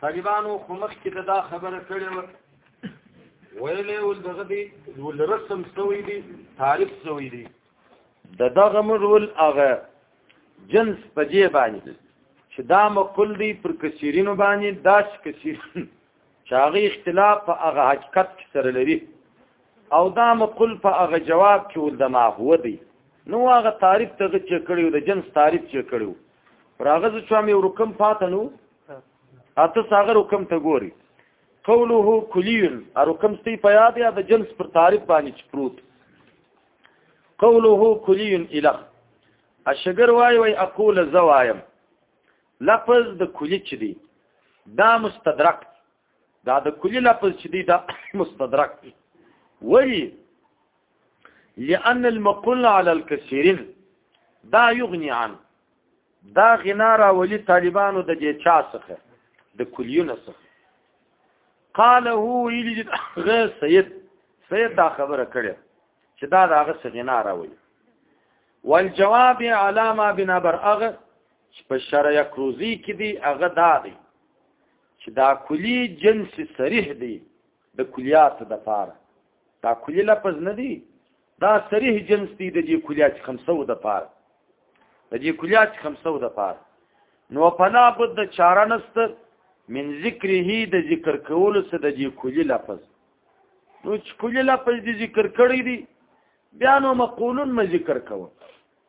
طالبانو خو مخکې د دا خبره کړې وه ویلې ول دغه دی ول رسم سوی دی تعریف سوی دی د دغه مرول هغه جنس په جې باندې چې دا مقل دی پر کثیرینو باندې دا چې کثیر چاغي اختلاف په هغه حقیقت کې سره لري او دا مقل په هغه جواب کې ول د ما هو دی نو هغه تعریف ته چې کړیو د جنس تعریف چې کړیو راغز چې مې ورکم پاتې نو اته ساغر حکم ته ګوري قوله کلیون ارکم ستی په یاد یا د جنس پر تعریف باندې چپروت قوله کلیون اله الشجر وای وای اقول زوایم لفظ د کلی چې دی دا مستدرک دا د کلی لفظ چې دی دا مستدرک دی ولی لأن المقل على الكثيرين دا يغني عن دا غنا را ولي طالبانو د دې چا څخه د کلیونه څخه قال هو يلي غير سيد سيد دا خبره کړې چې دا داغه څخه غنا را ولي والجواب علامه بنا بر اغه چې په شرع یکروزی کې دی هغه دا دی چې دا کلی جنس صریح دی د کلیات د پاره دا کلی لفظ نه دی دا صریح جنس دی د دې کلیات 500 د پاره د دې کلیات 500 د پاره نو پنا بد چاره نست من ذکره د ذکر کولو سره د دې کلی لفظ نو چې کلی لفظ د ذکر کړی دی بیا نو مقولون م ذکر کوه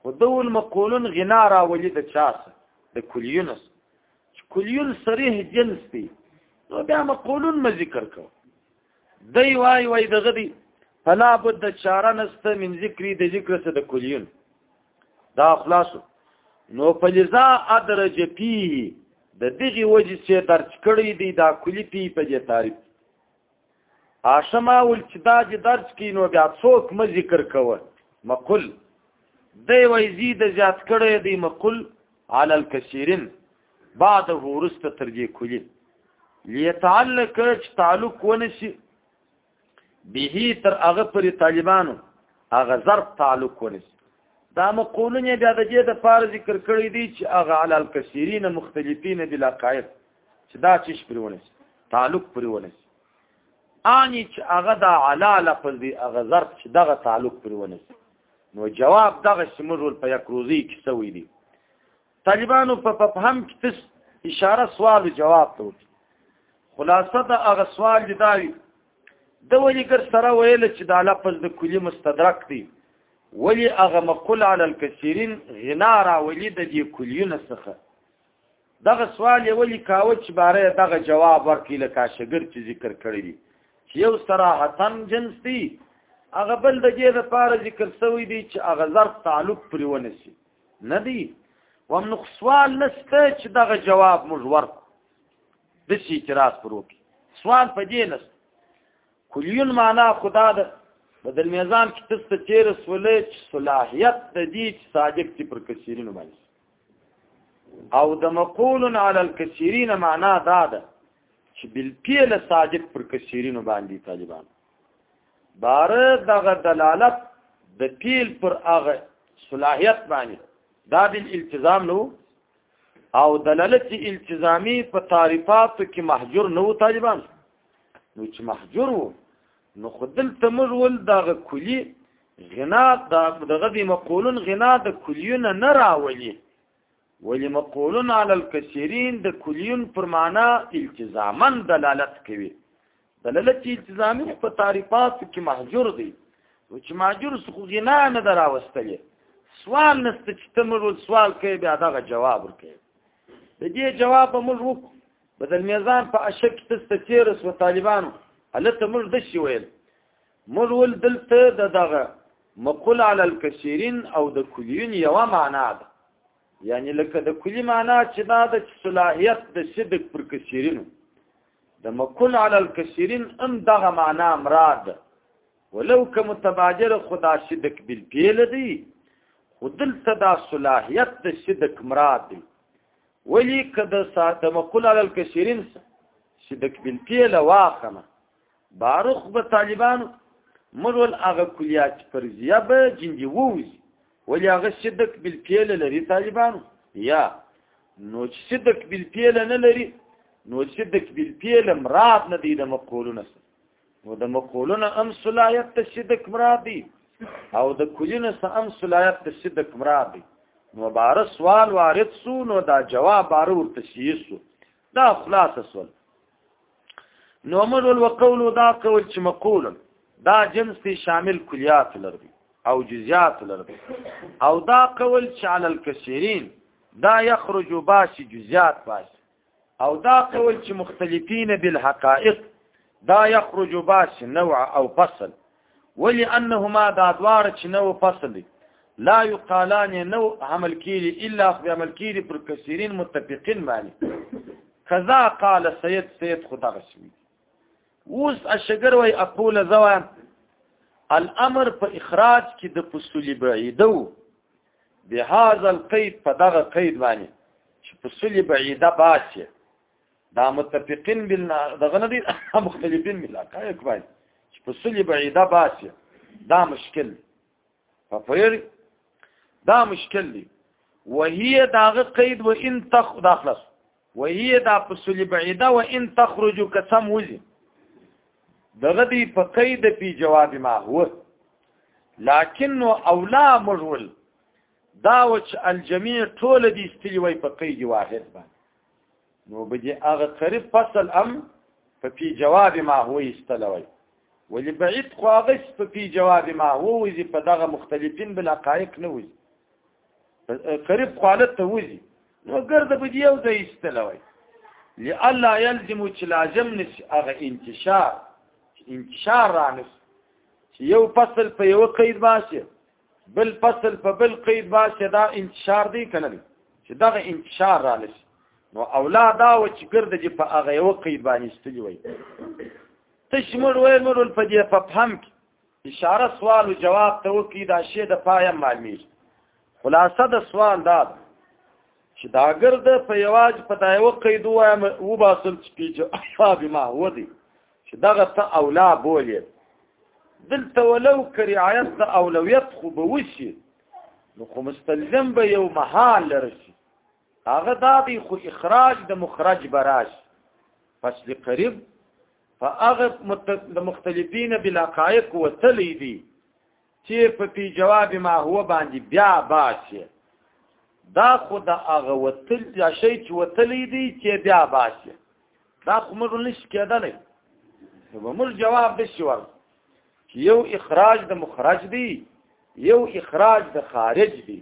خو دول مقولون غنا راولي د چاسه د کلیونس کلیون صریح جنس دی نو بیا مقولون م ذکر کوه دی وای وای دغه دی فلا بد چاره نسته من ذکری د ذکر سره د کلیون دا خلاصو نو فلزا ادرج پی د دغه وجه چې درج کړی دی دا کلی پی په دې تعریف آشما ول چې دا د درج کې نو بیا څوک م ذکر کوه مقل دی وای زید زیات کړی دی مقل علی الکثیرین بعد ورست تر دې کلی لیتعلق چې تعلق ونشي به تر هغه پر طالبانو هغه ضرب تعلق ونشي دا مقولونه بیا د دې د فار ذکر کړی دی چې هغه علی الکثیرین مختلفین بلا قائد چې دا چیش پرې ونس تعلق پرې ونس اني چې هغه د علا لفظ دی هغه ظرف چې دغه تعلق پرې ونس نو جواب دغه سمرول په یک روزي کې سوي دي طالبانو په پفهم کې تس اشاره سوال او جواب ته وکړي خلاصه دا هغه سوال دی دا د ولي ګر سره ویل چې دا لفظ د کلی مستدرک دی ولی هغه مقول علی الکثیرین غنا را ولی د دې کلیونه څخه دغه سوال یې ولي کاوه چې باره دغه جواب ورکړي لکه شګر چې ذکر کړی دی چې یو صراحتن جنس دی هغه بل د دې لپاره ذکر شوی دی چې هغه ظرف تعلق پرې ونسی نه دی ومن سوال نشته چې دغه جواب موږ ورکړو د شي اعتراض پرو کې سوال په دې نشته کلیون معنا خدا ده بدل میزان کې تست تیر سولې صلاحیت د دې صادق چې پر کثیرینو باندې او د مقول علی الکثیرین معنا دا ده چې بل پیل ساجد پر کثیرینو باندې طالبان بار دغه دلالت د پیل پر هغه صلاحیت باندې دا بل التزام نو او دلالت التزامی په تعریفاتو کې محجور نو طالبان نو چې محجور وو نو خو دلته موږ ول دغه کلی غنا دا دغه دی مقولون غنا د کلیونه نه راولي ولی مقولون علی الکثیرین د کلیون پر معنا التزاما دلالت کوي دلالت التزامی په تعریفات کې محجور دی او چې محجور سخو غنا نه دراوستلې سوال نست چې تمر سوال کوي بیا دغه جواب ورکړي د دې جواب موږ وکړو بدل میزان په اشک کې ست تیرس و طالبانو هلته موږ د شي ویل موږ ول دلته د دغه مقول علی الکثیرین او د کلیون یو معنا ده یعنی لکه د کلی معنا چې دا د صلاحیت د صدق پر کثیرینو د مقول علی الکثیرین هم دغه معنا مراد ولو که متبادر خدا صدق بالفعل دی خودل صدا صلاحیت د صدق مراد دی ولی که د ساده مقول علی الکثیرین چې د کبل پیله واخنه بارخ به طالبان مرول هغه کلیات فرضیه به جندي ووزي ولی هغه صدق بل پیله لري طالبان یا نو چې صدق بل پیله نه لري نو صدق بل پیله مراد نه دی د مقولونه نو د مقولونه ام صلاحیت ته صدق مراد دی او د کلینو سره ام صلاحیت ته صدق مراد دی نو بار سوال وارد سو نو دا جواب بار ورته شیسو دا خلاص سوال نو امر وقول دا قول چې مقول دا جنس دی شامل کلیات لري او جزئیات لري او دا قول چې علی الکثیرین دا یخرج باش جزئیات باش او دا قول چې مختلفین بالحقائق دا یخرج باس نوع او فصل ولی انهما دا دوار چې نو فصل دی لا یقالان نو عمل کیری الا خو عمل کیری پر کثیرین متفقین باندې کذا قال سید سید خدا غشوی اوس اشګر وای اقول زوا الامر په اخراج کې د فصول بعیدو بهذا القید په دغه قید باندې چې په سلی بعیده باسي دا متفقین بل دغه نه دي مختلفین بل کای کوي چې په سلی بعیده باسي دا مشکل په پیر دا مشکل دی وهي داغه قید و ان تخ داخلص وهي دا پسلی بعیده و ان تخرجو کسم وزي دغه دی په قید پی جواب ما هو لكن اولا مجول دا وچ الجميع ټول دي استلی وای په قید واحد باندې نو بجې هغه قریب فصل ام په پی جواب ما هو استلوي ولی بعید خو هغه په پی جواب ما هو وزي په دغه مختلفین بل حقایق نه وزي قریب خالت ته وزي نو ګرد په دې یو ځای استلوي لالا يلزم چې لازم نشي هغه انتشار انتشار رانس چې یو فصل په یو قید باسي بل فصل په بل قید باسي دا انتشار دی کنه چې دغه انتشار رانس نو اولا دا و چې ګرد چې په هغه یو قید باندې استلوي تشمر وې مرول په دې په فهم کې اشاره سوال او جواب ته وکي دا شی د پایه معلومی خلاصه د سوال دا چې دا ګرد په یواز په دایو قید وایم و باسل چې جواب ما ودی چې دغه ته اولا بولې دلته ولو کرعایت د اولویت خو به وشي نو خو مستلزم به یو محال لرشي هغه دا دی خو اخراج د مخرج براش فصل قریب فاغه د مختلفین بلا قائق وتلی دي چې په پی جواب ما هو باندې بیا باسي دا خو د هغه وتل یا شی چې وتلی دي چې بیا باسي دا خو موږ نش کېدلی نو موږ جواب د شي ور یو اخراج د مخرج دی یو اخراج د خارج دی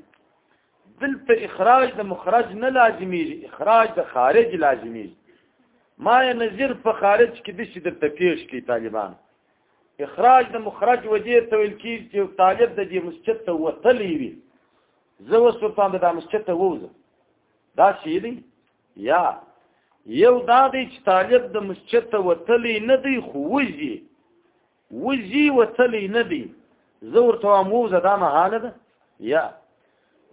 دلته اخراج د مخرج نه لازمیږي اخراج د خارج لازمیږي ما نظر په خارج کې د شي درته پیش کی طالبان اخراج د مخرج وجې ته ویل کیږي چې طالب د دې مسجد ته وتلی وي زه اوس په پام د مسجد ته ووزم دا شي دی یا یو دا دی چې طالب د مسجد ته وتلی نه دی خو وځي وزي وتلی نه دی زه ورته وایم ووځه دا محاله ده یا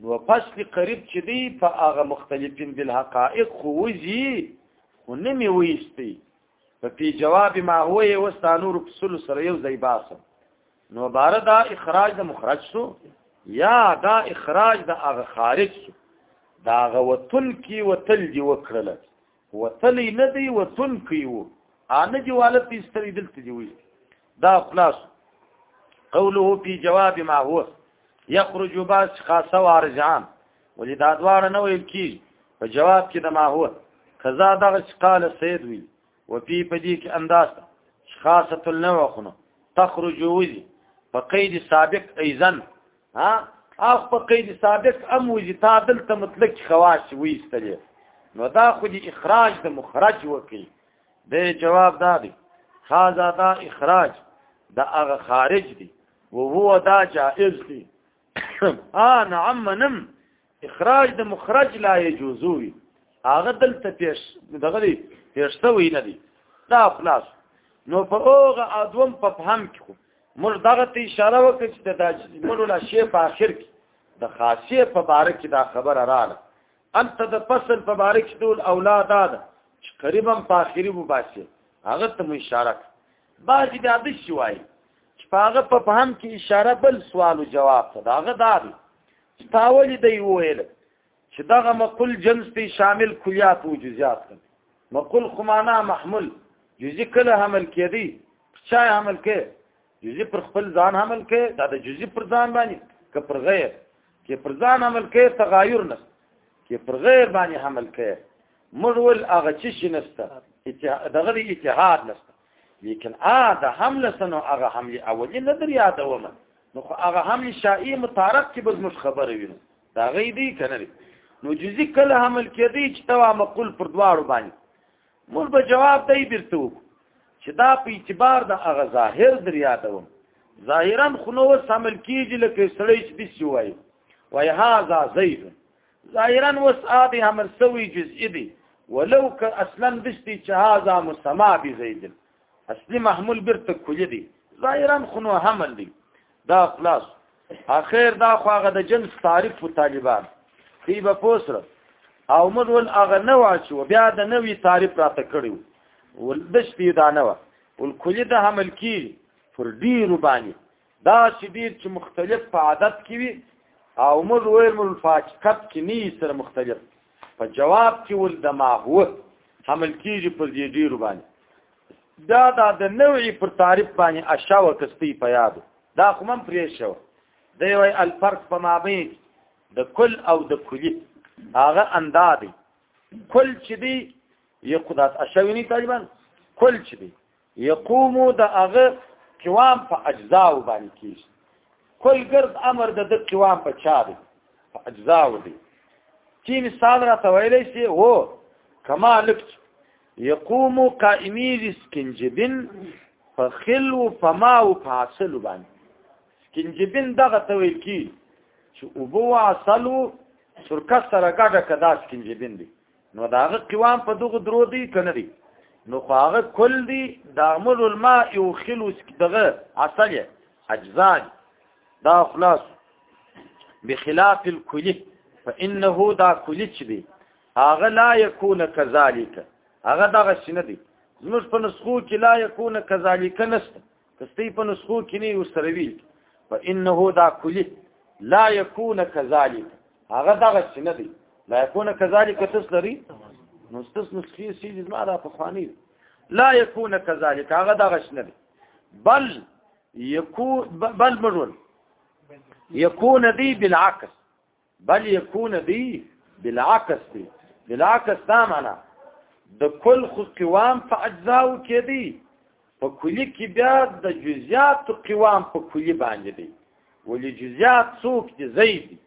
نو فصل قریب چې دی په هغه مختلفین بالحقائق خو وزي خو نه مې ویستی په پی جواب ما هو یې وستانور په سلو سره یو ځای باسم نو بار دا اخراج د مخرج سو یا دا اخراج د هغه خارج سو دا هغه وتل کی وتل دی وکړل وتلی نه دی وتون کیو ان جوالت دې ستري دلته دی وی دا خلاص قوله في جواب ما هو يخرج باس خاصه وارجان ولې دا دواړه نه ویل کی په جواب کې د ما هو کذا دغه قال سید وی وفي پدې کې انداز خاصه النوع خنو تخرج وزي په قید سابق ایزن ها اخ په قید سابق ام وجی تا دلته مطلق خواش ویستلې نو دا خو دی اخراج د مخرج وکي د جواب دا دی خازا دا اخراج دا هغه خارج دی او هو دا جائز دی اه نعم نم اخراج د مخرج لا يجوزوي هغه دلته پیش دغه دی پیش شوی نه دی دا خلاص نو په اوغه ادوم په فهم کې خو موږ دغه ته اشاره وکړه چې د داجملو لا شی په اخر کې د خاصیه په باره کې دا خبره رااله انت د فصل په باره کې ټول اولاد ده چې قریبا په اخري مباسي هغه ته اشاره بعض بیا د شوای چې هغه په فهم کې اشاره بل سوال او جواب ته داغه داري چې تا ولې دی وویل چې دغه مقل جنس ته شامل کلیات او جزئیات دي مقل خمانه محمول جزئی کله حمل کېدی چا حمل کې جزئی پر خپل ځان حمل کې دا د جزئی پر ځان باندې که پر غیر کې پر ځان حمل کې تغایر نه کې پر غیر باندې حمل کې مرول هغه چې شنسته دغه اتحاد نسته لیکن ا د حمله سنو هغه حمله اولی نه در یادومه نو خو هغه هم انشائي متعارف کې بز مش خبره وینو دا غي دی کنه دی نو جزي کله حمل کېدی چې توا مقول پر دواړو باندې مول به جواب دی درته چې دا په اعتبار د هغه ظاهر در یادوم ظاهرا خو نو سمل کیږي لکه سړی چې دسی وای وای هاذا زید ظاهرا وس ابي حمل سوی جزء دی ولو ک اصلا دشتي چې هاذا مسما بي زید اصلي محمول بیرته کلی دی ظاهرا خو نو حمل دی دا خلاص اخر دا خو هغه د جنس تعریف په طالبان دی به پوسره او موږ ول هغه نه واچو بیا د نوې تعریف راته کړیو ول د شپې دا نه و ول کلی د حمل کی پر ډیرو باندې دا شدید چې مختلف په عادت کې وي او موږ ویل مول فاقت کې نه سره مختلف په جواب کې ول د ما هو حمل کیږي پر دې ډیر باندې دا دا د نوعي پر تعریف باندې اشاو کستی په یاد دا خو من پرې شو دی وای الفرق په مابین د کل او د کلی هغه اندادي کل چې دی یو خدات اشاوینی طالبان کل چې دی يقوم د هغه قوام په اجزاء باندې کیږي کل ګرد امر د د قوام په چا دی په اجزاء دی چې مثال را تویلې شي هو کما لکت يقوم قائمي سکنجبن فخل فما وفاصل باندې سکنجبن دغه تویل کی چې ابو عسلو سرکه سره ګډه کدا سکنجبن دی نو داغه قوام په دغه درو دی کنه دی نو هغه کل دی دامل الماء او خلوس دغه اصل اجزان دا خلاص بخلاف الكل فانه دا کل چ دی هغه لا يكون كذلك هغه دغه شنه دی زموږ په نسخو کې لا يكون كذلك نشته کستی په نسخو کې نه یو سره وی فانه دا کلی لا یکون کذالک هغه دغه څه نه دی لا یکون کذالک تس لري نو تس نسخي سي زما را په خواني لا یکون کذالک هغه دغه څه نه دی بل یکون بل مرول یکون دی بالعکس بل يكون دي بالعكس دي بالعكس دا معنا د کل خو قوام په اجزاو کې دي په کلی کې بیا د جزئیات قوام په کلی باندې دي ولې جزئیات څوک دي زید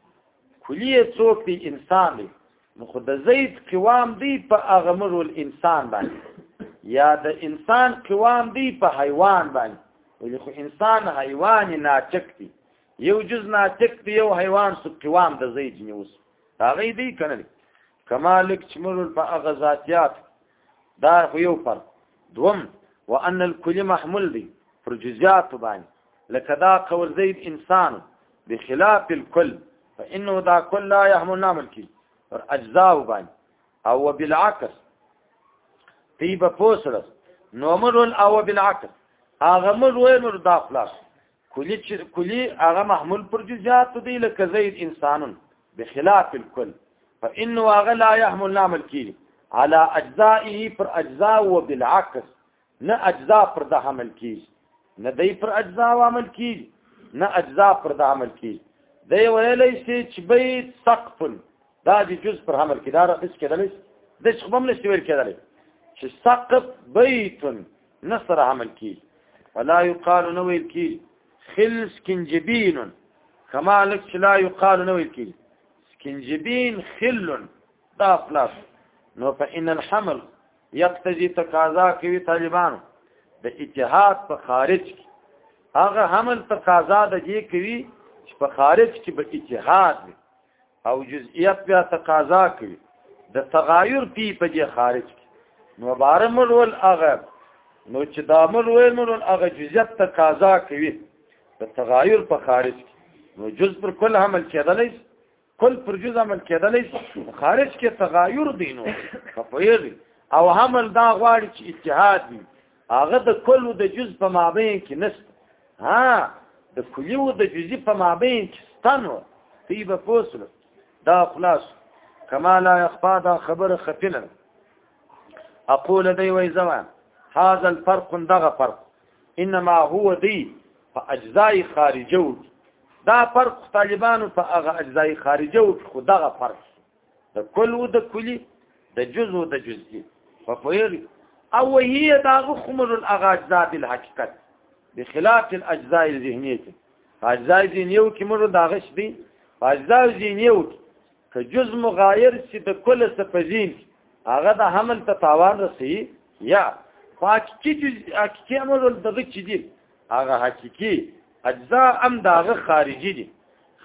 کلی څوک دي انسان دي نو خو د زید قوام دی په اغمر الانسان باندې یا د انسان قوام دی په حیوان باندې ولې خو انسان حیوان ناچک دی یو جز ناطق دی یو حیوان سو قوام د زید نیوس هغه دی کنه کمالک چمرل په هغه ذاتیات دا خو یو پر دوم وان الکل محمول دی پر جزئیات باندې لکه دا قول زید انسان بخلاف الكل فانه دا کل لا يحمل نعمل کی پر اجزاء باندې او بالعکس طيب فوسرس نو مرل او بالعکس هغه مرل نور دا خلاص کلی چې کلی هغه محمول پر جزئیات دی لکه زید انسانن بخلاف الكل فانه هغه لا يحمل نعمل کی على اجزائه پر اجزاء و بالعكس نه اجزاء پر د عمل کی نه دی پر اجزاء عمل کی نه اجزاء پر د عمل کی دی ویلی شي چې بیت سقف دا د جز پر عمل کې دا رقص کېدلی د شخبم نشي ویل کېدلی چې سقف بیت نصر عمل کی ولا يقال نو ویل کی خلس کنجبین کما لک لا يقال نو ویل کی کنجبین خل دا خلاص نو فإن الحمل يقتضي تقاضا کوي طالبانو د اتحاد په خارج کې هغه حمل تقاضا د دې کوي چې په خارج کې به اتحاد وي او جزئیات بیا تقاضا کوي د تغایر پی په دې خارج کې نو بارم ول هغه نو چې دا مل ویل مل هغه جزئیات تقاضا کوي د تغایر په خارج کې نو جز پر کل عمل کېدلی کل پر جز عمل کېدلی خارج کې تغایر دی نو په او عمل دا غواړي چې اتحاد وي هغه د کلو د جز په مابین کې نست ها د کلیو د جزی په مابین کې ستنو تی به پوسل دا خلاص کما لا يخفى دا خبر خفنه اقول دی وای زمان هذا الفرق دغه فرق انما هو دی په اجزاء خارجو دا فرق طالبانو په هغه اجزاء خارجو خو دغه فرق د کل و د کلی د جز و د جزئی په پوهیږي او وهي دا خمر الاغاجزاء بالحقیقت بخلاف الاجزاء الذهنيه اجزاء ذهنیو کې موږ دا غش دي اجزاء ذهنیو که جز مغایر چې د کل سپزین هغه د حمل ته تاوان رسي یا حقیقي جز حقیقي امر دغه چې دي هغه حقیقي اجزاء هم داغه خارجي دي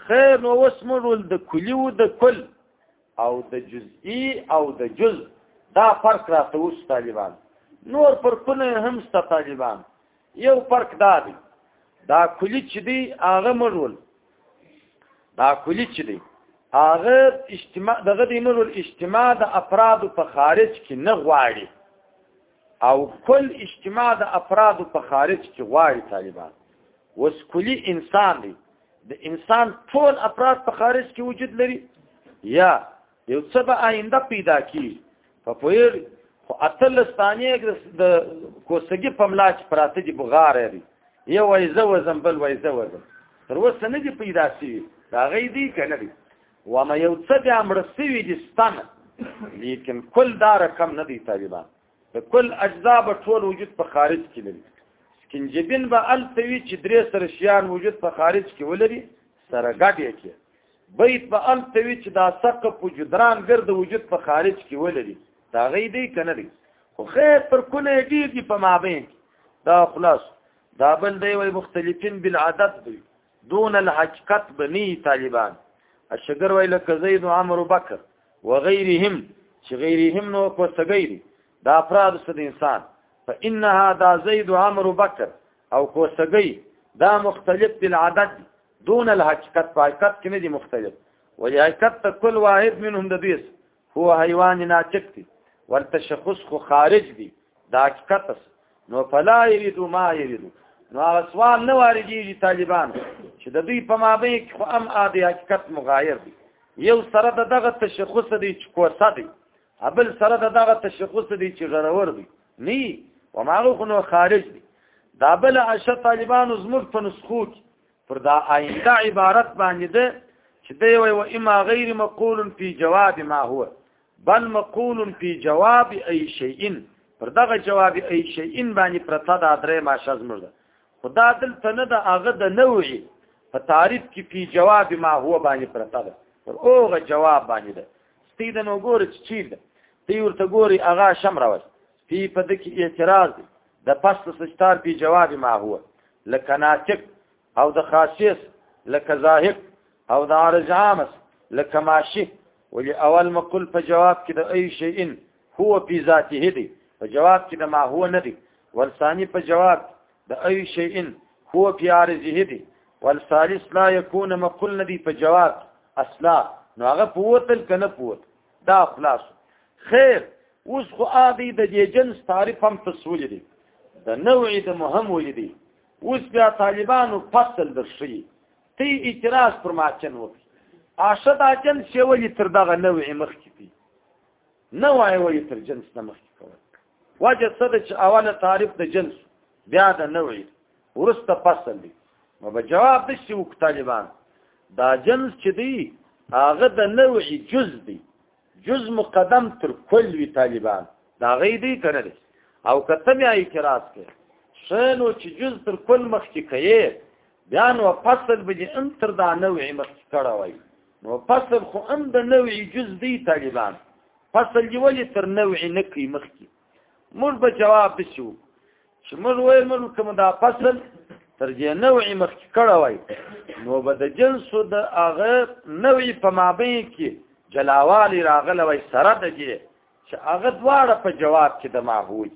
خیر نو اوس موږ ول د کلی او د کل او د جزئی او د جز دا فرق راته اوس طالبان نور پر کونه هم ست طالبان یو فرق دا دی دا کلی چې دی هغه موږ ول دا کلی چې دی هغه اجتماع دغه دی موږ ول اجتماع د افراد په خارج کې نه غواړي او کل اجتماع د افراد په خارج کې غواړي طالبان وس کلی انسان دی د انسان ټول افراد په خارج کې وجود لري یا یو څه به آینده پیدا کی په پویر خو اتل ثانیه د کوسګي په ملا کې پراته دي بغار لري یو وایزه وزن بل وایزه وزن تر اوسه نه دي پیدا شي دا غي دي کنه دي و ما یو څه بیا مړ شوي دي ستنه لیکن کل دا رقم نه دی طالبان د کل اجزا به ټول وجود په خارج کې لري سکنجبین به التوی چې درې سره شیان وجود په خارج کې ولري سره ګډ یې کې بیت به التوی چې دا سقف او جدران ګرد وجود په خارج کې ولري دا غي دی کنه دی خو خیر پر کله ډیر دی په مابین دا خلاص دا بل دی وای مختلفین بالعدد دی دون الحقیقت بنی طالبان الشګر ویل کزید عمرو بکر وغيرهم چې غيرهم نو په سګيري دا افراد سد انسان فانها دا زید عمرو بکر او کو سګي دا مختلف دي العدد دون الحقیقت په حقیقت کې نه دي مختلف ولې حقیقت کل واحد منهم د دیس هو حیوان ناطق دی ورته شخص خو خارج دی دا حقیقت نو فلا یرید ما یرید نو هغه سوال نه واردېږي طالبان چې د دوی په مابین کې خو هم عادي حقیقت مغایر دی یو سره د دغه تشخص دی چې کوسه دی ابل سره د دغه تشخص دی چې غرور دی نه و ماغه خو نو خارج دی دا بل عشه طالبان زموږ په نسخو کې پر دا آینده عبارت باندې ده چې دی وی و اما غیر مقول فی جواب ما هو بل مقول فی جواب ای شیء پر دغه جواب ای شیء باندې پرته دا درې ما شز مرده خدا دلته نه د هغه د نوعي په تعریف کې په جواب ما هو باندې پرته ده پر اوغه جواب باندې ده ستې د نو ګور چې چیرده تی ورته ګوري هغه شم راوست فی په دې کې اعتراض دی د پس سجتار په جواب ما هو لکه ناطق او د خاصیس لکه ظاهر او د عارض عامس لکه ماشی ولی اول مقل په جواب کې د ای شی ان هو په ذاته دی په جواب کې د ما هو نه دی والثاني په جواب د ای شی ان هو په عارضه دی والثالث لا يكون مقل ندی په جواب اصلا نو هغه پوتل کنه پوت دا خلاص خیر اوس خو آدی د دې جنس تعریف هم تسویل دي د نوع د مهم ویل دي اوس بیا طالبانو فصل درشي تی اعتراض پر ماچن وکړي عاشد اجن چې ویل تر دغه نوع مخ کې دي نوع ویل تر جنس نه مخ کې کوي وجه څه چې اوله تعریف د جنس بیا د نوع ورسته فصل دی نو به جواب د شي وک طالبان دا جنس چې دی هغه د نوع جز دی جز مقدم تر کل وی طالبان دا غي دی کنه دی او کته بیا اعتراض کوي شنو چې جز تر کل مخ کې کوي بیا نو فصل به دې ان تر دا نوع مخ کې کړه وای نو فصل خو ان د نوع جز دی طالبان فصل دی ولې تر نوع نه کوي مخ کې مور به جواب شو چې موږ وایو موږ کوم دا فصل تر دې نوعي مخکې کړه وای نو به د جنس د هغه نوعي په مابین کې جلاوالی راغله وای سره د دې چې هغه دواړه په جواب کې د ماهوی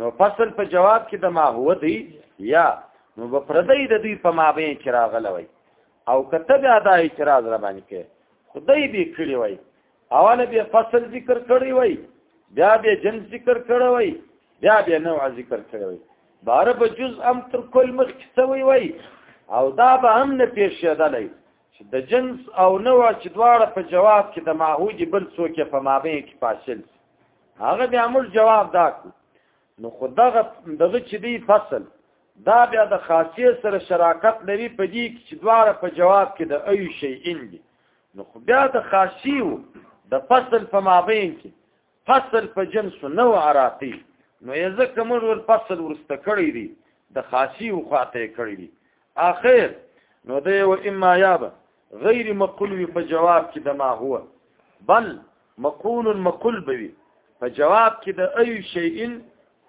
نو فصل په جواب کې د ماهو دی یا نو به پردی د دوی په مابین کې راغله وای او کته بیا دا اعتراض را باندې کې خدای به کړی وای اول به فصل ذکر کړی وای بیا به جنس ذکر کړی وای بیا به نوع ذکر کړی وای بار به جز ام تر کل مخ کسوي وای او دا به هم نه پیښېدلی چې د جنس او نوع چې دواړه په جواب کې د معهود بل څوک په مابین کې فاصل هغه بیا موږ جواب داکو نو خدغه دغه چې دی فصل دا بیا د خاصیت سره شراکت لري په دې کې چې دواړه په جواب کې د ایو شی ان دي نو خو بیا د خاصیو د فصل په مابین کې فصل په جنس نو عراقي نو یې ځکه موږ ور فصل ورسته کړی دی د خاصیو خاطه کړی دی اخر نو دی و اما یاب غیر مقول وی په جواب کې د ما هو بل مقول مقول بوي په جواب کې د اي شيء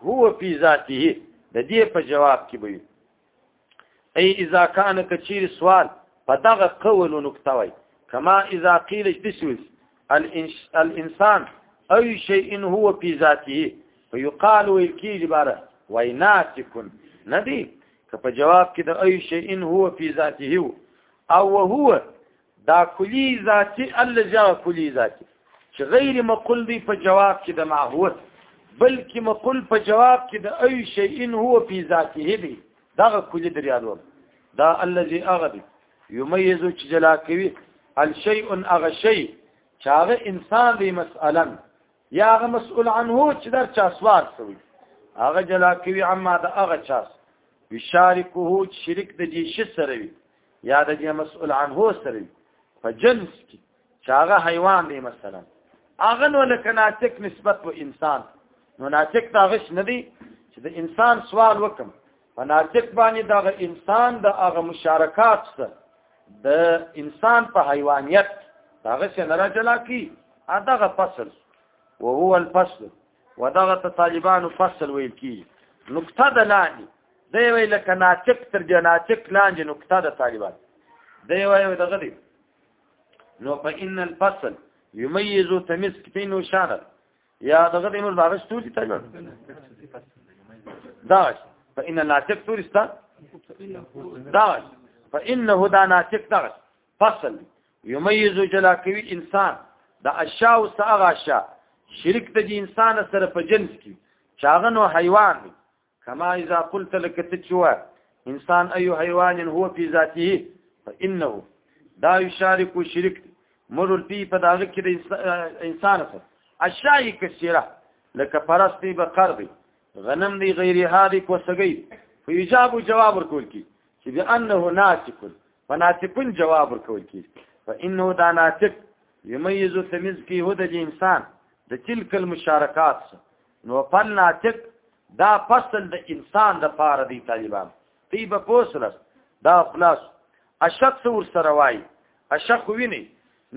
هو في ذاته د دې په جواب کې بوي ای اذا کان کچیر سوال په دغه قول او نقطه وای کما اذا قیل دسوس الانسان اي شيء هو في ذاته فيقال ويلكي جباره ويناتكن ندي که په جواب کې د اي شيء هو في ذاته او هو دا کلی ذاتی الجا کلی ذاتی چې غیر مقل دی په جواب کې د معهود بلکې مقل په جواب کې د اي شيء هو په ذاته دی دغه کلی دریادو دا الذي اغدي يميز چې جلا کوي الشيء اغه شيء چې هغه انسان دی مسئلا یا هغه مسؤل عنه چې در چا سوار سوی هغه جلا کوي عما د هغه چاس یشارکه شرک د دې شي سره وي یا د دې مسؤل عنه سره په جنس کې چې هغه حیوان دی مثلا هغه نو لکه ناتک نسبت په انسان نو ناتک دا غش نه دی چې د انسان سوال وکم په ناتک باندې دا انسان د هغه مشارکات سره د انسان په حیوانیت دا غش نه راځلا کی هغه فصل وهو الفصل ودغه طالبانو فصل ویل کی نقطه د لاندې دی وی لکه ناچک تر دې ناچک لاندې نقطه د طالبان دی وی دغه دی نو په ان الفصل يميز تميز كتين وشانت يا دغه دې موږ هغه ستوري ته جوړ دا فإن الناطق ستوري ستا دا فإنه دا ناطق دا فصل يميز جلا کوي انسان دا اشیاء او هغه اشیاء شرک ته دي انسان سره په جنس کې چاغه نو حیوان دی کما اذا قلت لك تچوا انسان اي حيوان هو في ذاته فانه دا يشارك شرك مرور بي په داغه کې د انسان سره اشیاء کثیره لکه پرستی به قرض غنم دی غیر هادي کوسګي فیجاب جواب ورکول کی چې بانه ناسک فناسکن جواب ورکول کی فانه دا ناسک یمیز تمیز کی هو د انسان د تلک المشارکات نو پل ناطق دا فصل د انسان د پاره دی طالبان تی به پوسلس دا خلاص اشخص ور سره وای اشخ ویني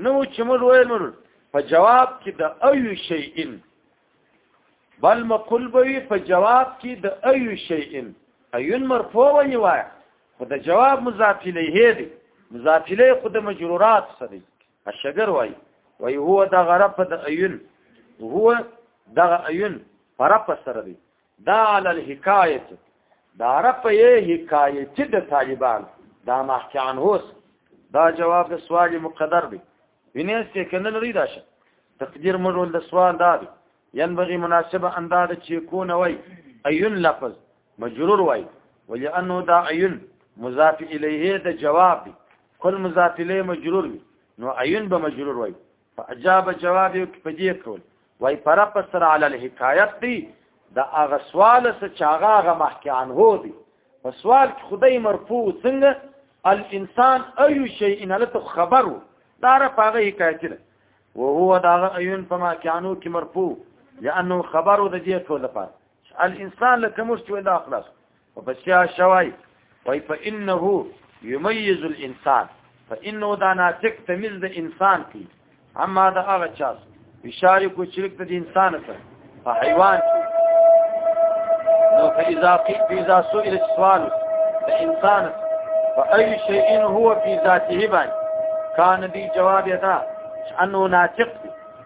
نو چې موږ ویمر په جواب کې د ایو شیئن بل مقل بوي په جواب کې د ایو شیئن ایون مرفوع ونی وای خو د جواب مضاف الیه دی مضاف الیه خو د مجرورات سره الشجر وای وای هو دا غرف د عيون هو دا عيون فرق سره دی دا علی الحکایت دا رف یې حکایت د طالبان دا محکان هوس دا جواب د سوال مقدر دی وینېس کې کنه لري دا شه تقدیر مرول د سوال دا دی ينبغي مناسبه انداز چې کو نه وای عيون لفظ مجرور وای ولانه دا عین مضاف الیه د جواب کل مضاف الیه مجرور وی نو عین به مجرور وای فاجاب جواب په دې کول وای پر پسر علی الحکایت دی دا هغه سوال څه چاغه هغه محکی عنه دی په سوال کې خدای مرفوع څنګه الانسان اي شيء ان لته خبرو دا رفعه حکایت ده وهو دا عيون فما كانوا كمرفوع لانه خبرو د دې ټول لپاره الانسان لکه موږ چې دا خلاص او په سیا شوای وای فانه يميز الانسان فانه دا ناتق تمیز د انسان کی اما دا هغه چاس اشاره کو شرک د انسان سره په حیوان نو فاذا قيل فاذا سئل السؤال الانسان فاي شيء هو في ذاته بان كان دي جواب يدا انه ناتق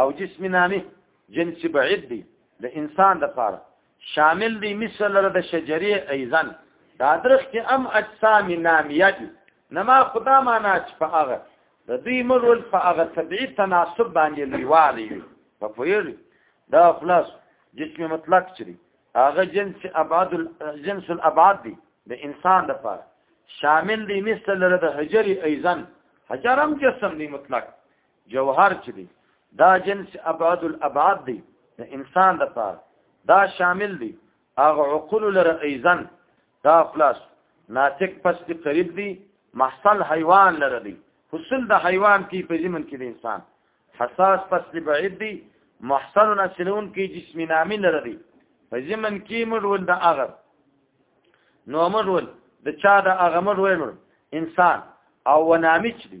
او جسم نامي جنس بعید دی د انسان د پاره شامل دی مثل لره د شجری ایزن دا درخ کې ام اجسام نامیه دي نما خدا معنا چې په هغه د دوی مرول په هغه طبيعي تناسب باندې لیوالي په پویر دا خلاص جسم مطلق چری هغه جنس ابعاد جنس الابعاد دی د انسان د پاره شامل دی مثل لره د حجری ایزن حجرم جسم دی مطلق جوهر چې دی دا جنس ابعاد الابعاد دی د انسان د پاره دا شامل دی هغه عقول لره ایزن دا خلاص ناطق پس دی قریب دی محصل حیوان لره دی حصل د حیوان کی په زمن کې د انسان حساس پس دی بعید دی محصل نسلون کی جسم نامی لره دی په زمن کې مړول د اغر نو مړول د چا د اغه مړول انسان او ونامیچ دی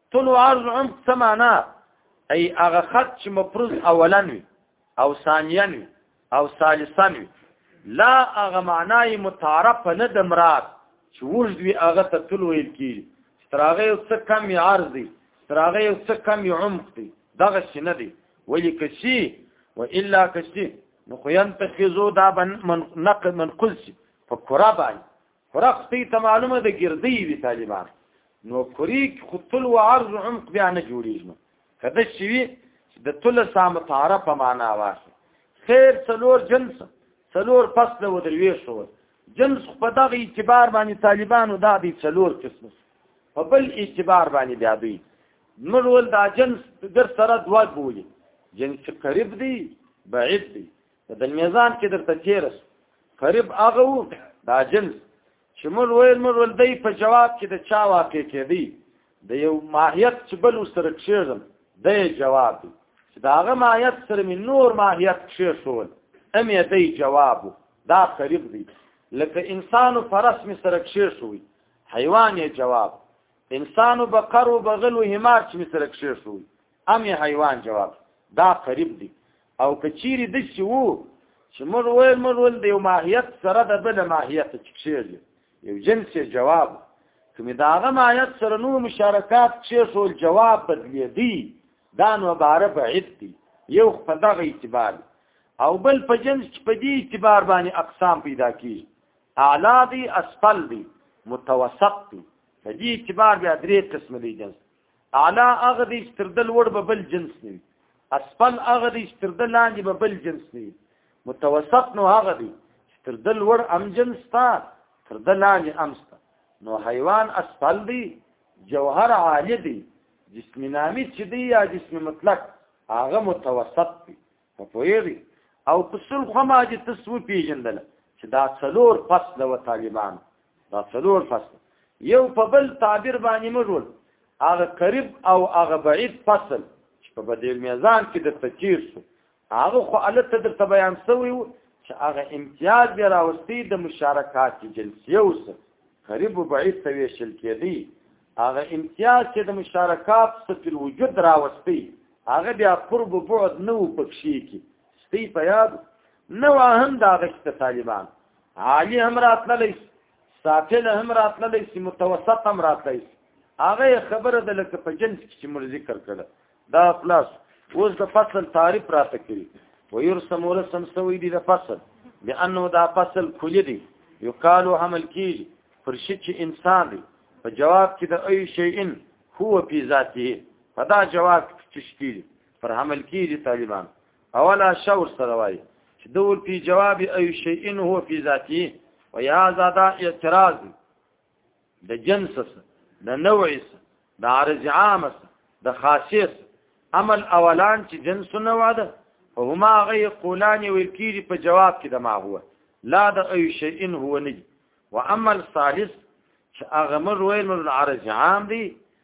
طول عرض عمق څه معنا ای هغه خط چې مفروض اولن وي او ثانیا وي او ثالثا وي لا هغه معنای متعارف نه د مراد چې وجد وي هغه ته طول ویل کیږي تراغه یو څه کم عرض دی تراغه یو څه کم عمق دی دغه شي نه دی ولی کشي و الا کشي نو خو ينتخذو دا بن من نقل منقل شي په کرا باندې فرق تی ته معلومه ده ګردی وی طالبان نو کوریک خو تل و عرض عمق بیا نه جوړیږي نو کده شوی د تل سام طاره په معنا واسه خیر څلور جنس څلور فصل و دروي شو جنس په دغه اعتبار باندې طالبانو دا دي څلور قسم په بل اعتبار باندې بیا دوی مرول دا جنس در سره دوا بولی جنس قریب دی بعید دی د میزان کې درته تیرس قریب هغه وو دا جنس چې مول ویل مول ول دی په جواب کې د چا واقع کېدی د یو ماهیت چې بل سره کېږم د جواب دی چې دا هغه ماهیت سره می نور ماهیت کېږ شول ام یې دی جواب دا قریب دی لکه انسان او فرس می سره کېږ شوی حیوان یې جواب انسان او بقر او بغل او حمار چې می سره کېږ شوی ام یې حیوان جواب دا قریب دی او که چیرې د سی وو چې موږ ویل موږ ول د یو ماهیت سره د بل ماهیت چې کېږي یو جنس جواب کوم دا هغه ماهیت سره نو مشارکات چې شو جواب بدلی دی دا نو بار بعید دی یو په دغه اعتبار او بل په جنس په دې اعتبار باندې اقسام پیدا کیږي اعلی دی اسفل دی متوسط دی په دې اعتبار بیا درې قسم دی جنس اعلی هغه دی چې تر د لوړ به بل جنس نه وي اسفل هغه دی چې تر د لاندې به بل جنس نه وي متوسط نو هغه دی چې تر د لوړ ام جنس تا تر د لاندې ام ستا نو حیوان اسفل دی جوهر عالی دی جسم نامی چې دی یا جسم مطلق هغه متوسط دی په پوهېږي او قسم خو ما دې تاسو وپېژندل چې دا څلور فصل و طالبان دا څلور فصل یو په بل تعبیر باندې مجول هغه قریب او هغه بعید فصل چې په بدیل میزان کې د تچیر شو هغه خو الته درته بیان شوی و چې هغه امتیاز به راوستي د مشارکات جنسیه اوس قریب او بعید ته ویشل کېدی هغه امتیاز چې د مشارکات سفر وجود راوستي هغه بیا قرب بعد نه و پکشي کی سپی په یاد نو هم دا غشت طالبان عالی هم راتللی ساتل هم راتللی سی متوسط هم راتللی هغه خبره د لکه په جنس کې چې مر ذکر کړه دا پلاس اوس د فصل تعریف راته کوي ويرسم ورسم سوي دي د فصل لانه دا فصل کلی دی یو کالو حمل کیږي پر شي چې انسان دی په جواب کې د اي شيئن هو په ذاته په دا جواب کې شتي پر حمل کیږي طالبان اولا شور سره وایي چې دول په جواب اي شيئن هو په ذاته ويا زاده اعتراض د جنس سره د نوع سره د عرض عام سره د خاصیت عمل اولان چې جنس نه واده فهما غي قولان ویل کیږي په جواب کې د ما هو لا د اي شيء هو نه واما الثالث چې هغه مر ویل مر عرض عام دی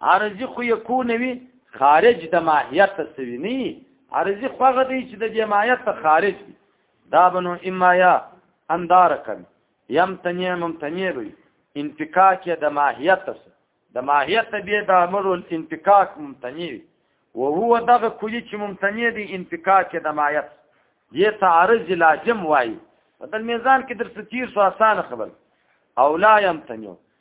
عارضی خو یکون وی خارج د ماهیت سوی نه عارضی خو هغه دی چې د جماعت خارج دی دا بنو اما یا اندارکن یم تنیه ممتنیه بی انفکاک یا د ماهیت سو د ماهیت بی د امر الانفکاک ممتنیه بی وهو دغه کلی چې ممتنیه دی انفکاک یا د ماهیت یه تعارض لازم وای بدل میزان کې در ستیر سو آسان خبر او لا یمتنیو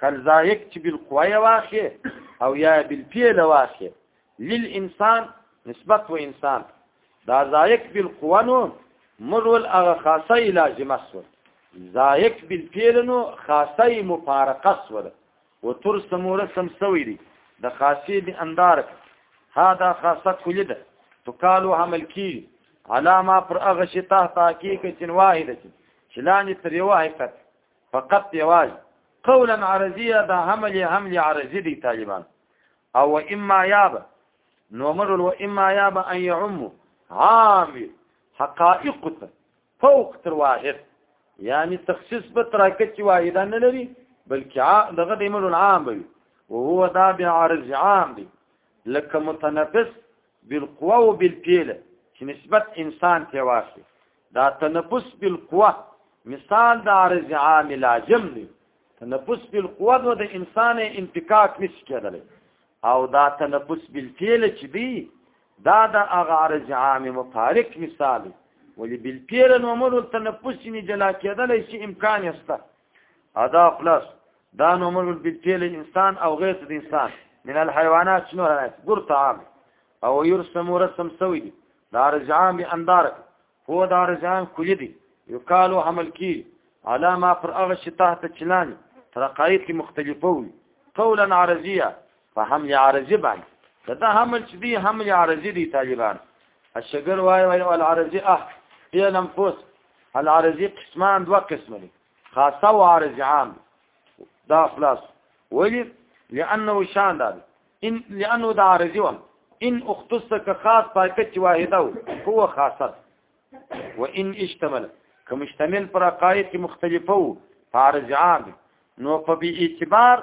کلزایک چې بالقوه واخی او یا بالفعل واخی للانسان نسبت و انسان دا زایک بالقوه نو مرول هغه خاصه لازمه سو زایک بالفعل نو خاصه مفارقه سو و تر سموره سم سوی دی د خاصه دی اندار هادا خاصه کلی ده تو کالو عمل کی علامه پر هغه شته تحقیق چن واحده چې لاندې تر یو حقیقت فقط یواز قولا عرضیه دا حمل حمل عرضی دی طالبان او و اما یاب نو مر و اما یاب ان يعم عام حقائق فوق تر واحد یعنی تخصیص به ترکه چې واحده نه لري بلکې دغه د مر عام وي وهو دا بعرض عام دی لکه متنفس بالقوه او بالفعل چې نسبت انسان ته واسي دا تنفس بالقوه مثال د عارض عام لازم دی تنفس بالقوه نو د انسان انتکاک نشي کېدلی او دا تنفس بالفعل چې دی دا د هغه عارض عام مفارق مثال دی ولې بالفعل نو امر تنفس نه جلا کېدلی شي امکان یسته ادا خلاص دا نو مر بالتیل انسان او غیر د انسان من الحيوانات شنو راځي ګور طعام او يرسم رسم سوي دي دا رجعان به اندار هو دا رجعان کلی دي یقالو عمل کی علامه پر هغه شي تحت چلان ترقایت کې مختلفه وي قولا عربيه په حمل عارضی باندې دا حمل چې دی حمل عارضی دی طالبان الشجر وای وای العارضی اه هي لمفوس العارضی قسمان دوا قسم دي خاصه او عارض عام دا خلاص ولی لانه شان دا ان لانه دا عارضی و ان اختص كخاص پاکت واحده هو خاصه وان اشتمل كمشتمل پر قائد مختلفه عارض عام نو په اعتبار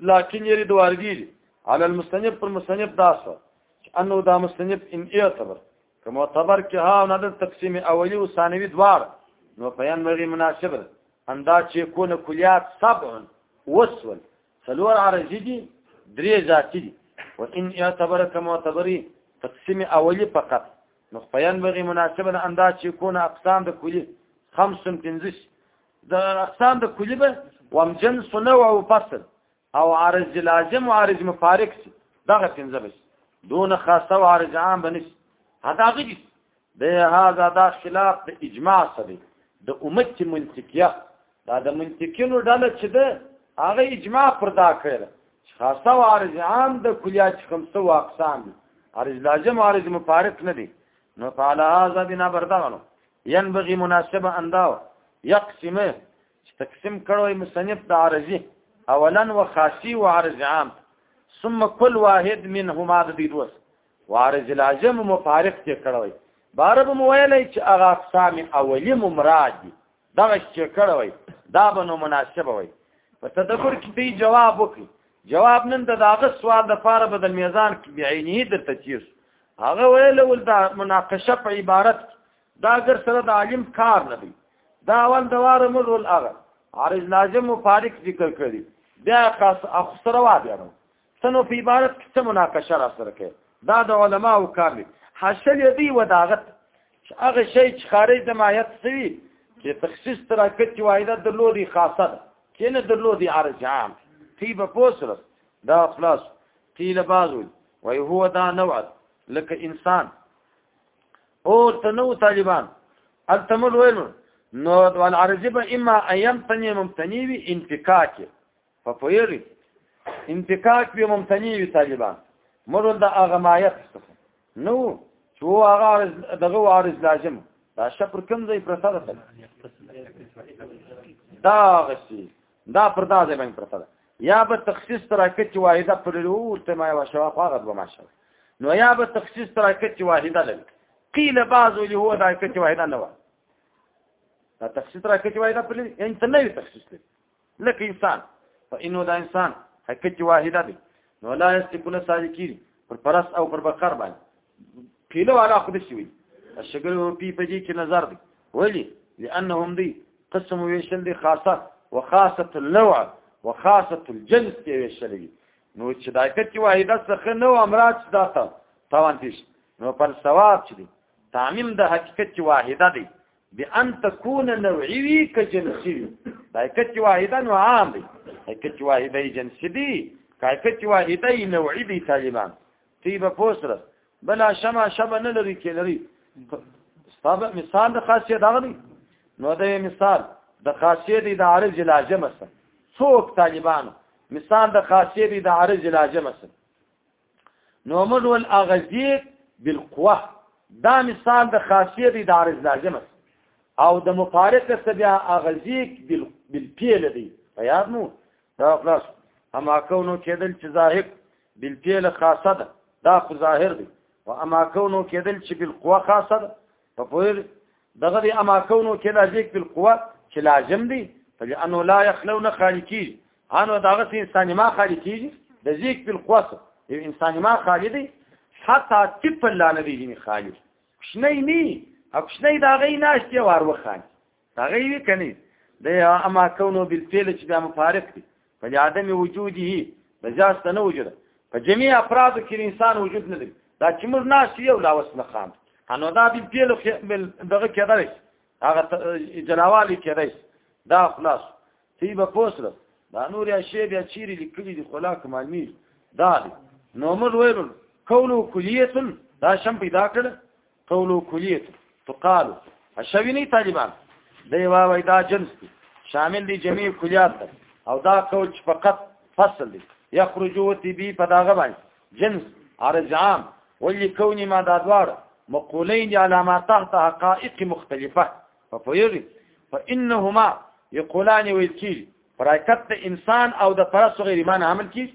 لكن يريد وارجيلي على المستنب پر مستنب داسه انه دا مستنب ان اعتبر که معتبر کې ها نه د تقسیم اولی او ثانوی دوار نو بیان مری مناسب ده اندا چې کونه کلیات سبع وسول څلور عرضی دي درې ذاتی دي و ان اعتبر که معتبری تقسیم اولی فقط نو بیان مری مناسب ده اندا چې کونه اقسام د کلی خمس پنځه د اقسام د کلی به وم جنس نوع او فصل او عارض لازم او عارض مفارق سي دغه پنځه بس دون خاصه او عارض عام بنس هدا غدي د هاذا دا خلاف د اجماع سره د امت منطقيه دا د منطقينو ډله چې ده هغه اجماع پر دا کړل خاصه او عارض عام د کلیات خمسه او اقسام عارض لازم عارض مفارق نه دي نو فعلى هذا بنا بردغنو ينبغي مناسبه انداو يقسمه چې تقسیم کړوي مصنف د عارضي اولا وخاصي وعارض عام ثم كل واحد منهما د دې دوس وعارض لازم مفارق ته کړوي بارب مو ویلې چې هغه اقسام اولی ممراد دي دا چې کړوي دا به نو مناسب وي په تدبر کې دی جواب وکړي جواب نن د داغه سوال د فاره بدل میزان کې بعینه درته چیرس هغه ویل ول دا مناقشه په عبارت دا ګر سره د عالم کار نه دی دا اول دوار مر ول هغه عارض لازم مفارق ذکر کړی بیا خاص اخسره وا بیا نو سنو په عبارت کې څه مناقشه را سره کوي دا د علما او کار دی حاصل دی وداغت هغه شی چې خارج د ماهیت سوي چې تخصیص تراکت چې وایده درلودي خاصه ده چې نه درلودي عارض عام تی به پوسره دا خلاص تی له بازو وای هو دا نوع لکه انسان او تنو طالبان التمل ویل نو ول عرضی به اما ايام تنی ممتنی وی انفکاک په پویری انفکاک به ممتنی وی طالبان مرون د اغمایت نو چې هغه عرض دغه عرض لازم دا شپر کوم ځای پرته ده دا غسی دا پر دا ځای باندې پرته ده یا به تخصیص تر کچ واحده پر ورته ما یو شوا خو غد ما شوا نو یا به تخصیص تر کچ واحده لګ قیل بعض اللي هو دا کچ واحده نه و دا تخصیص تر کچ واحده پر انت نه وي تخصیص لګ لکه انسان فانه دا انسان کچ واحده دي نو لا یستکون صادقی پر پرس او پر بقر باندې پیلو علا خود شي وي الشګل پی په دې کې نظر دی ولی لانهم دی قسم ویشل دی خاصه وخاصه النوع وخاصه الجنس دی ویشل دی نو چې دا کټي واحده څخه نو امراض داته توان دي نو پر ثواب چې دی تعمیم د حقیقت واحده دی بأن تكون نوعي وي كجنسي وي دا کچ واحده نو عام دي کچ واحده جنسي دي کچ واحده نوعي دي طالبان تی به پوسره بلا شمع شمع نه لري کې لري ستاسو مثال د خاصیت دا دی نو دا مثال د خاصیت د عارض لازم است څوک طالبانو مثال د خاصیت د عارض لازم است نو موږ ول اغزیک بالقوه دا مثال د خاصیه دی د عارض لازم او د مفارق سبیا اغزیک بالفعل دی یاد نو دا خلاص اما کونو کېدل چې ظاهر بالفعل خاصه ده دا خو ظاهر دی و اما کونو کېدل چې بالقوه خاصه ده په پوهېږي دغه دی اما کونو کې دا ذکر په قوه چې لازم دی فلانه لا يخلون خالي کیږي هانو دغه سي انسان ما خالي کیږي د ذکر په قوه یو انسان ما خالي دی حتی تپ الله نبی جن خالي شنه ني او شنه دا غي ناشته وار وخان هغه وی کني د اما کونو بالفعل چې بیا مفارق دي په عدم وجوده د جاست نه وجوده په جميع افراد کې انسان وجود نه لري دا چې موږ ناس یو لا وسنه خام انو دا د پیل دغه کېدای هغه جناوالي کېدای دا خلاص تی به پوسره دا نور یا شی بیا چیرې لیکلي دي خلا کمالمي دا دی نو موږ ویل کولو کلیه دا شم پیدا کړ قولو کلیت تقالو شوینی طالبان دی واوی دا جنس دی شامل دی جمعی کلیات دی او دا قول چې فقط فصل دی یخرجو تیبی په داغه باندې جنس عرض عام ولی کونی ما دا دوار مقولین دی علامات تحت حقائق مختلفه ففیغی فإنهما یقولان ویل کیږي پراکت د انسان او د فرس غیر ایمان عمل کیږي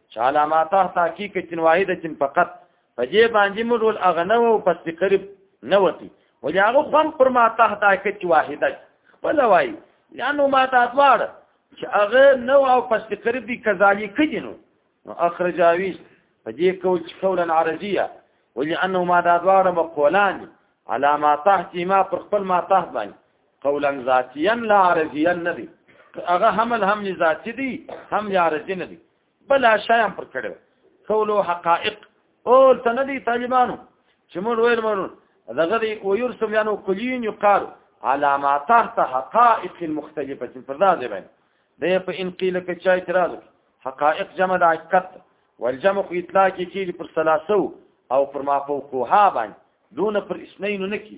چاله ما ته تحقیق چن واحده چن فقط په دې باندې موږ ول اغنه او پس قریب نه وتی ولې هغه خون پر ما ته تحقیق چن واحده خپل وای لانه ما ته اتوار چې هغه نو او پس قریب دي کذالی کدینو نو اخرجاوی په دې کو چې قولا عربیه ولې انه ما دا دواره مقولان علامات تحت ما پر خپل ما تحت باندې قولا ذاتيا لا عارضيا نه دي هغه حمل هم ذاتي دي هم عارضي نه دي بل شای هم پر کړو قولو حقائق اول ته نه دي طالبانو چې موږ ویل مونږ دغه دی او يرسم یانو کلین یقال علامات تحت حقائق مختلفه پر دا دی باندې دی په ان قیل کې چا اعتراض حقائق جمع د حقیقت والجمع خو اطلاق کیږي پر ثلاثه او پر ما فوقها باندې دون پر اسنین نه کی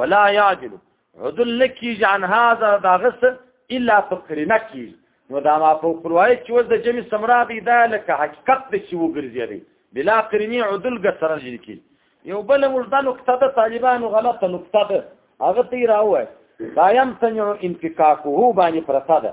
ولا يعدل عدل لکی جان هذا دا غس الا فقرنا کی نو دا ما په کولای چې وز د جمی سمرا دی دا لکه حقیقت د چې وګرځي دی بلا قرنی عدل غ سره لکی یو بل مردا نقطه د طالبانو غلطه نقطه ده هغه تی راوه قایم تنو انفکاکه باندې پرتا ده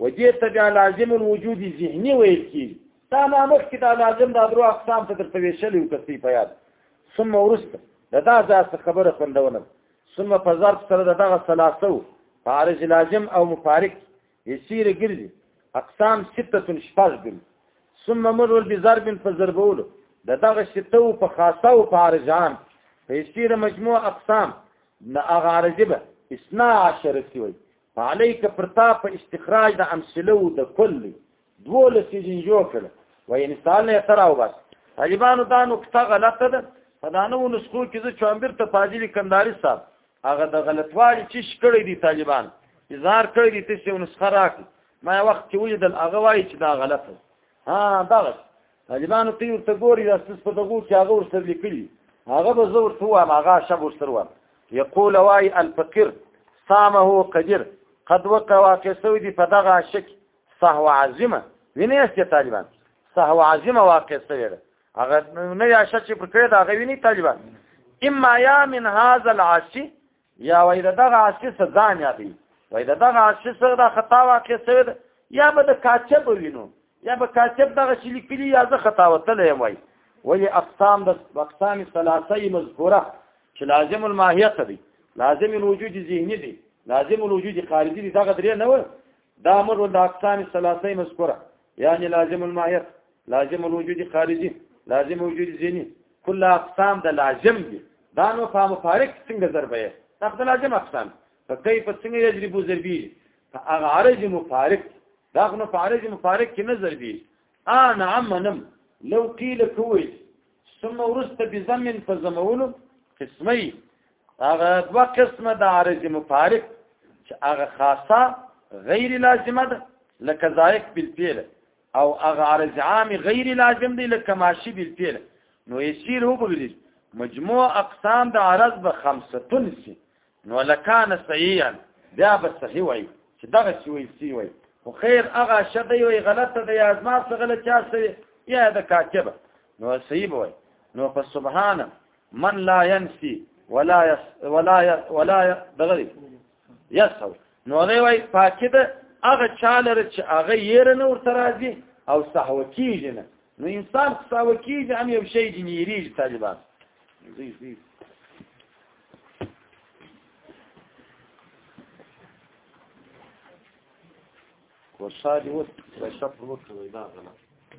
و دې ته بیا لازم الوجود ذهني ویل کېږي دا ما مخکې دا لازم دا درو اقسام ته درته ویشلی و کستی په یاد ثم وروسته د دا ځای څه خبره خوندونه ثم په ظرف سره د دغه ثلاثو فارج لازم او مفارق یسیر ګرځي اقسام سته شپږ دي ثم مرور بضرب فضربولو د دغه شتو په خاصه او فارجان په یسیر مجموع اقسام نه اغارجبه 12 سیوي فعليك پرتا په استخراج د امثله او د کل دوه لسیجن جوړ کړ و یعنی سال نه تر او بس طالبانو دا نقطه غلطه ده په دانو نسخو کې چې چومبر ته فاضل کنداري صاحب هغه د غلطوالي چې شکړې دي طالبان اظهار کړی دي چې یو نسخه راکړي ما وخت کې ولیدل هغه وایي چې دا غلطه ها دا غلط طالبانو ته ورته ګوري دا ستاسو په دغو کې هغه ورسره لیکلي هغه به زه ورته وایم هغه شب ورسره وایم یقول وای الفقر صامه قدر قد وقع واقع سوی دی په دغه شک صحو عظیمه وینې است طالبان صحو عظیمه واقع سوی ده هغه نه یا شک چې پر کړی دا غویني طالبان اما یا من هاذا العاصی یا وای دا دغه عاشق ځان یادی وای دا دغه عاشق دا خطا واقع شوی ده یا به د کاچب وینو یا به کاچب دغه شی لیکلی یا زه خطا وتلی وای ولی اقسام د اقسام ثلاثه مذکوره چې لازم الماهیت دی لازم الوجود ذهنی دی لازم الوجود خارجي دی دغه درې نه و دا امر د اقسام ثلاثه مذکوره یعنی لازم المعیت لازم الوجود خارجي لازم وجود ذهني کله اقسام د لازم دي دا نو فهم فارق څنګه ضربه یې تخت لازم اقسام په کیف څنګه یجرب ضربي په هغه عرج مفارق دا نو فارج مفارق کې نه ضربي انا عمنم لو قيل کوي ثم ورست بزمن فزمولو قسمي هغه دوه قسمه د عارض مفارق چې هغه خاصه غیر لازمه ده لکه ذائق بالفعل او هغه عارض عام غیر لازم دی لکه ماشی بالفعل نو یسیر هو بغیر مجموع اقسام د عارض به خمسه نسی نو لکان صحیحا بیا به صحیح وای چې دغه سی وای سی وای خو خیر هغه شته وي غلطه دی از ما څه غلط چا سره یا د کاتبه نو صحیح وای نو په سبحانه من لا ينسي ولا يس ولا ي... ولا ي... دغري يسهو نو هغه وای پاکي ده هغه چاله چې هغه یې نه ورته راځي او سهو کیږي نه نو انسان سهو کیږي هم یو شی جنیری طالبان زی زی ورشاد وت بشپ وکړی دا غلط